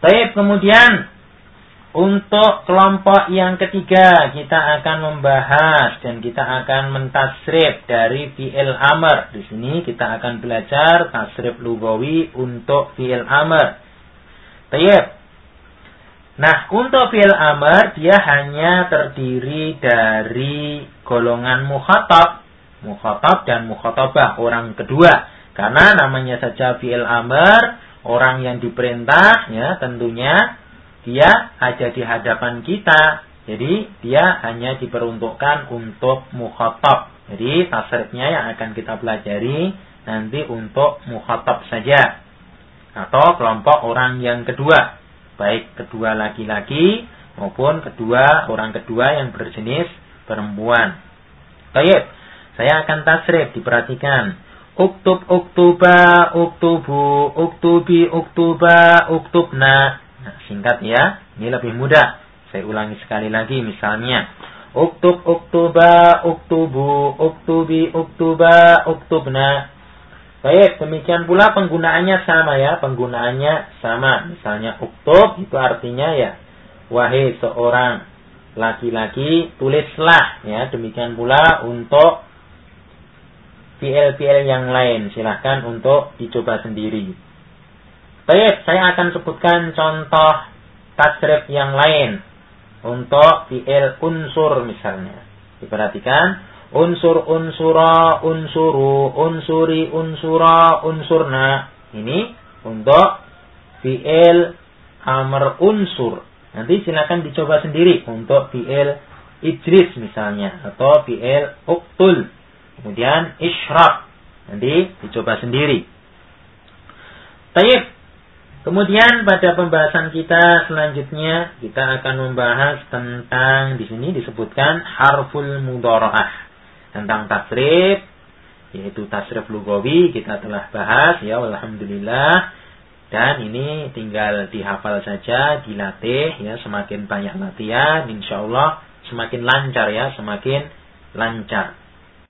Baik, kemudian untuk kelompok yang ketiga kita akan membahas dan kita akan mentasrif dari fi'il amr. Di sini kita akan belajar tasrif lugawi untuk fi'il amr. Baik. Nah, untuk fi'il amr dia hanya terdiri dari golongan mukhatab, mukhatab dan mukhatabah orang kedua. Karena namanya saja fi'il amr, orang yang diperintah ya tentunya dia ada di hadapan kita. Jadi dia hanya diperuntukkan untuk mukhatab. Jadi tasrifnya yang akan kita pelajari nanti untuk mukhatab saja. Atau kelompok orang yang kedua baik kedua laki-laki maupun kedua orang kedua yang berjenis perempuan. Baik, saya akan tasrif diperhatikan. Uktub uktuba uktubu uktubi uktuba uktubna. Nah, singkat ya, ini lebih mudah. Saya ulangi sekali lagi misalnya. Uktub uktuba uktubu uktubi uktuba uktubna. Baik, demikian pula penggunaannya sama ya, penggunaannya sama. Misalnya uktub itu artinya ya, wahai seorang laki-laki tulislah ya. Demikian pula untuk PL-PL yang lain. Silahkan untuk dicoba sendiri. Baik, saya akan sebutkan contoh tasrif yang lain untuk PL unsur misalnya. Diperhatikan unsur unsura unsuru unsuri unsura unsurna ini untuk fi'il amr unsur nanti silakan dicoba sendiri untuk fi'il idris misalnya atau fi'il uktul kemudian ishraq. Nanti dicoba sendiri. Taib Kemudian pada pembahasan kita selanjutnya kita akan membahas tentang di sini disebutkan harful mudharaah. Tentang tasrif yaitu tasrif lugawi kita telah bahas ya alhamdulillah. Dan ini tinggal dihafal saja dilatih ya semakin banyak latihan insyaallah semakin lancar ya semakin lancar